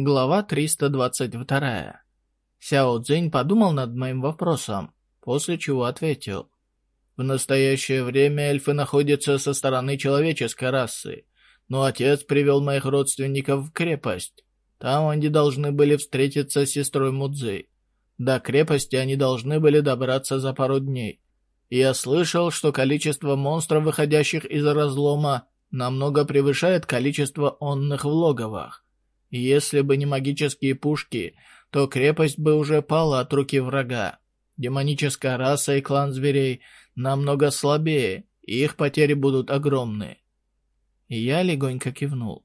Глава 322. Сяо Цзинь подумал над моим вопросом, после чего ответил. В настоящее время эльфы находятся со стороны человеческой расы, но отец привел моих родственников в крепость. Там они должны были встретиться с сестрой Мудзи. До крепости они должны были добраться за пару дней. Я слышал, что количество монстров, выходящих из разлома, намного превышает количество онных в логовах. Если бы не магические пушки, то крепость бы уже пала от руки врага. Демоническая раса и клан зверей намного слабее, и их потери будут огромны. Я легонько кивнул.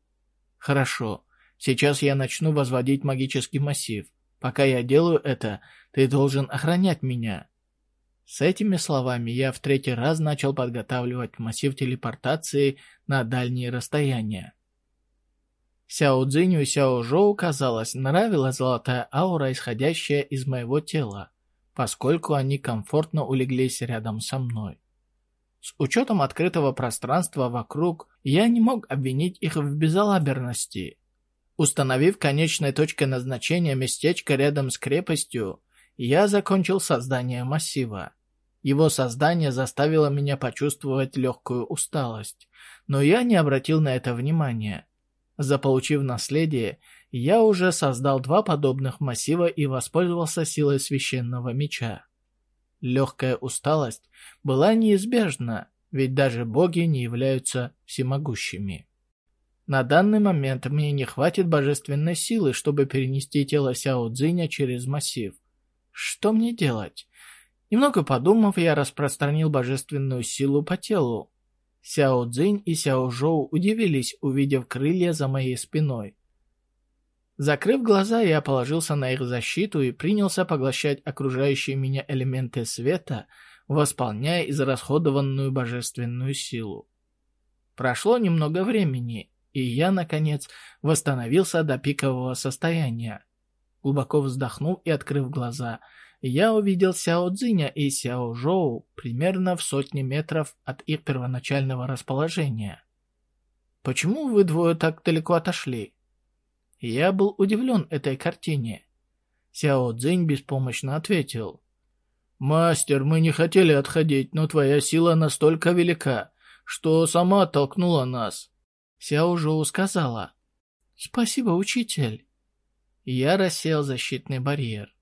Хорошо, сейчас я начну возводить магический массив. Пока я делаю это, ты должен охранять меня. С этими словами я в третий раз начал подготавливать массив телепортации на дальние расстояния. Сяо Цзиню и Сяо Жоу, казалось, нравилась золотая аура, исходящая из моего тела, поскольку они комфортно улеглись рядом со мной. С учетом открытого пространства вокруг, я не мог обвинить их в безалаберности. Установив конечной точкой назначения местечко рядом с крепостью, я закончил создание массива. Его создание заставило меня почувствовать легкую усталость, но я не обратил на это внимания. Заполучив наследие, я уже создал два подобных массива и воспользовался силой священного меча. Легкая усталость была неизбежна, ведь даже боги не являются всемогущими. На данный момент мне не хватит божественной силы, чтобы перенести тело Сяо Цзиня через массив. Что мне делать? Немного подумав, я распространил божественную силу по телу. Сяо Цзинь и Сяо Жоу удивились, увидев крылья за моей спиной. Закрыв глаза, я положился на их защиту и принялся поглощать окружающие меня элементы света, восполняя израсходованную божественную силу. Прошло немного времени, и я, наконец, восстановился до пикового состояния. Глубоко вздохнув и открыв глаза, я увидел Сяо Цзиня и Сяо Жоу примерно в сотне метров от их первоначального расположения. «Почему вы двое так далеко отошли?» Я был удивлен этой картине. Сяо Цзинь беспомощно ответил. «Мастер, мы не хотели отходить, но твоя сила настолько велика, что сама оттолкнула нас». Сяо Жоу сказала. «Спасибо, учитель». Я рассеял защитный барьер.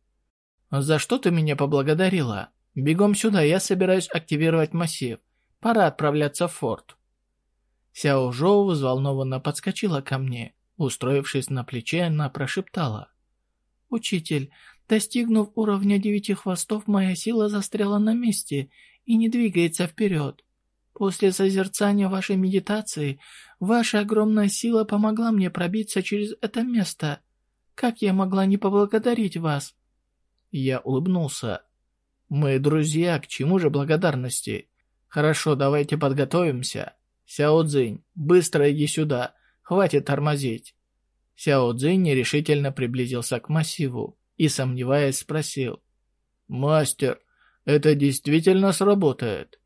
«За что ты меня поблагодарила? Бегом сюда, я собираюсь активировать массив. Пора отправляться в форт». Сяо Жоу взволнованно подскочила ко мне. Устроившись на плече, она прошептала. «Учитель, достигнув уровня девяти хвостов, моя сила застряла на месте и не двигается вперед. После созерцания вашей медитации, ваша огромная сила помогла мне пробиться через это место. Как я могла не поблагодарить вас?» Я улыбнулся. «Мы друзья, к чему же благодарности? Хорошо, давайте подготовимся. Сяо Цзинь, быстро иди сюда, хватит тормозить». Сяо Цзинь нерешительно приблизился к массиву и, сомневаясь, спросил. «Мастер, это действительно сработает?»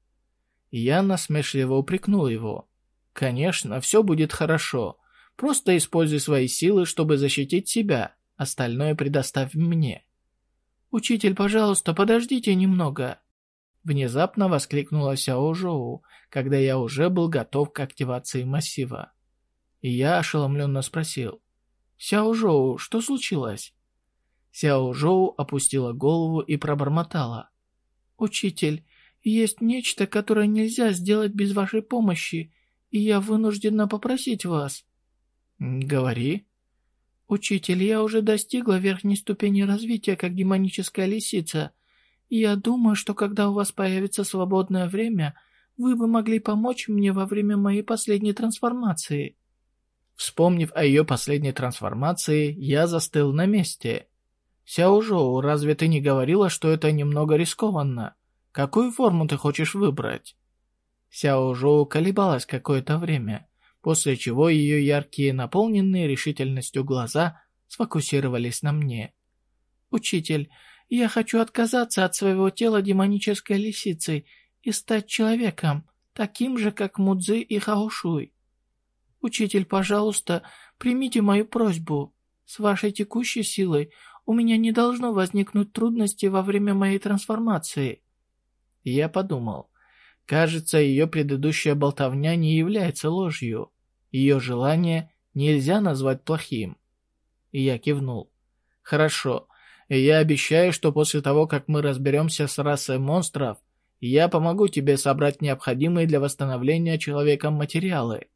Я насмешливо упрекнул его. «Конечно, все будет хорошо. Просто используй свои силы, чтобы защитить себя. Остальное предоставь мне». «Учитель, пожалуйста, подождите немного!» Внезапно воскликнула Сяо Жоу, когда я уже был готов к активации массива. И я ошеломленно спросил. «Сяо Жоу, что случилось?» Сяо Жоу опустила голову и пробормотала. «Учитель, есть нечто, которое нельзя сделать без вашей помощи, и я вынуждена попросить вас». «Говори». «Учитель, я уже достигла верхней ступени развития, как демоническая лисица. И я думаю, что когда у вас появится свободное время, вы бы могли помочь мне во время моей последней трансформации». Вспомнив о ее последней трансформации, я застыл на месте. «Сяожоу, разве ты не говорила, что это немного рискованно? Какую форму ты хочешь выбрать?» Сяожоу колебалась какое-то время после чего ее яркие, наполненные решительностью глаза сфокусировались на мне. «Учитель, я хочу отказаться от своего тела демонической лисицы и стать человеком, таким же, как Мудзи и Хаошуй. Учитель, пожалуйста, примите мою просьбу». С вашей текущей силой у меня не должно возникнуть трудности во время моей трансформации. Я подумал. Кажется, ее предыдущая болтовня не является ложью. Ее желание нельзя назвать плохим. И я кивнул. Хорошо. Я обещаю, что после того, как мы разберемся с расой монстров, я помогу тебе собрать необходимые для восстановления человеком материалы.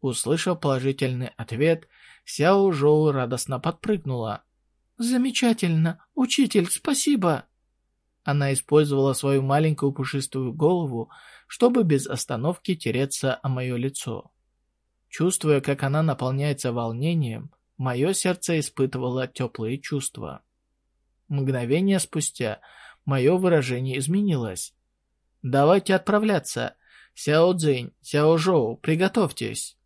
Услышав положительный ответ, Сяо Жоу радостно подпрыгнула. «Замечательно! Учитель, спасибо!» Она использовала свою маленькую пушистую голову, чтобы без остановки тереться о мое лицо. Чувствуя, как она наполняется волнением, мое сердце испытывало теплые чувства. Мгновение спустя мое выражение изменилось. «Давайте отправляться. Сяо Цзинь, Сяо Жоу, приготовьтесь!»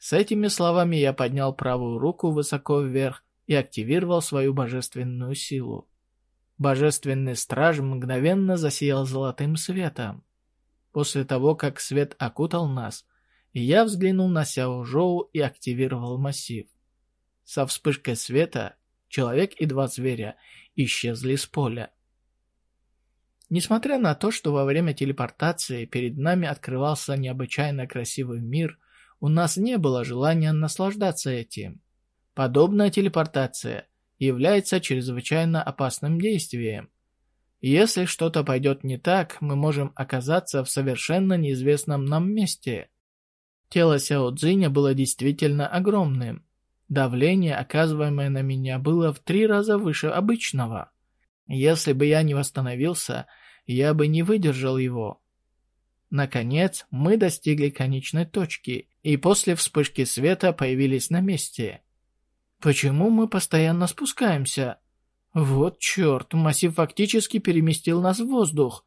С этими словами я поднял правую руку высоко вверх и активировал свою божественную силу. Божественный страж мгновенно засиял золотым светом. После того, как свет окутал нас, я взглянул на Сяо Жоу и активировал массив. Со вспышкой света человек и два зверя исчезли с поля. Несмотря на то, что во время телепортации перед нами открывался необычайно красивый мир, у нас не было желания наслаждаться этим. Подобная телепортация является чрезвычайно опасным действием. Если что-то пойдет не так, мы можем оказаться в совершенно неизвестном нам месте. Тело Сяо Цзиня было действительно огромным. Давление, оказываемое на меня, было в три раза выше обычного. Если бы я не восстановился, я бы не выдержал его. Наконец, мы достигли конечной точки, и после вспышки света появились на месте. Почему мы постоянно спускаемся? Вот черт, массив фактически переместил нас в воздух.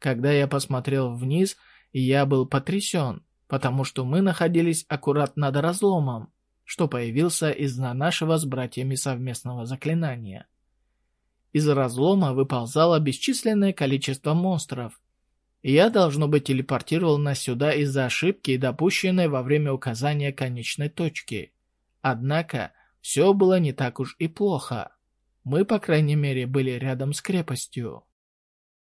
Когда я посмотрел вниз, я был потрясен, потому что мы находились аккурат над разломом, что появился из-за нашего с братьями совместного заклинания. Из разлома выползало бесчисленное количество монстров. Я, должно быть, телепортировал нас сюда из-за ошибки, допущенной во время указания конечной точки. Однако, все было не так уж и плохо. Мы, по крайней мере, были рядом с крепостью.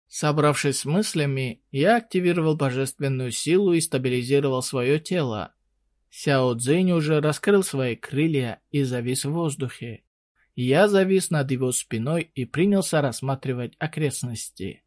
Собравшись с мыслями, я активировал божественную силу и стабилизировал свое тело. Сяо Цзинь уже раскрыл свои крылья и завис в воздухе. Я завис над его спиной и принялся рассматривать окрестности.